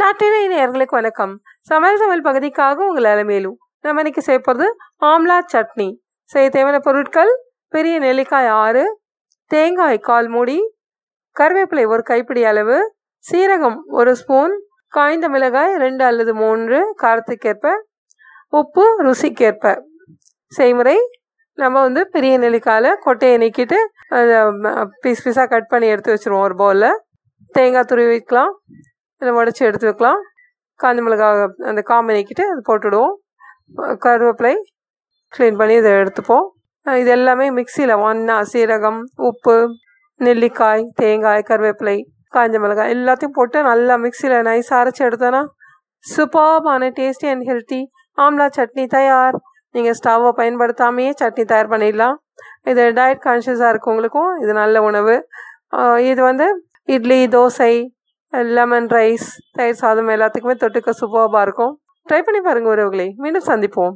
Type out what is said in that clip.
நாட்டினை நேர்களுக்கு வணக்கம். சமையல் சமையல் பகுதிக்காக உங்கள் அலமேலும் நம்ம இன்னைக்கு செய்ய போகிறது ஆம்லா சட்னி. செய்ய தேவையான பொருட்கள் பெரிய நெல்லிக்காய் ஆறு தேங்காய் கால் மூடி கருவேப்பிலை ஒரு கைப்பிடி அளவு சீரகம் ஒரு ஸ்பூன் காய்ந்த மிளகாய் ரெண்டு அல்லது மூன்று காரத்துக்கேற்ப உப்பு ருசிக்கேற்ப. செய்முறை நம்ம வந்து பெரிய நெல்லிக்காயில் கொட்டையை நீக்கிட்டு அதை பீஸ் பீஸாக கட் பண்ணி எடுத்து வச்சுருவோம் ஒரு பவுலில் தேங்காய் துருவி வைக்கலாம். இதை உடச்சி எடுத்து வைக்கலாம். காஞ்ச மிளகாய் அந்த காம்பை அது போட்டுடுவோம். கருவேப்பிலை க்ளீன் பண்ணி இதை எடுத்துப்போம். இது எல்லாமே மிக்சியில் ஒன்றா சீரகம் உப்பு நெல்லிக்காய் தேங்காய் கருவேப்பிலை காஞ்ச மிளகாய் எல்லாத்தையும் போட்டு நல்லா மிக்சியில் நைஸாக அரைச்சி எடுத்தோன்னா சூப்பர்பான tasty and healthy amla chutney தயார். நீங்கள் ஸ்டவ்வை பயன்படுத்தாமையே சட்னி தயார் பண்ணிடலாம். இது டயட் கான்ஷியஸாக இருக்கவங்களுக்கும் இது நல்ல உணவு. இது வந்து இட்லி தோசை லெமன் ரைஸ் தயிர் சாதம் எல்லாத்துக்குமே தொட்டுக்க சூப்பராக இருக்கும். ட்ரை பண்ணி பாருங்கள் உறவுகளை. மீண்டும் சந்திப்போம்.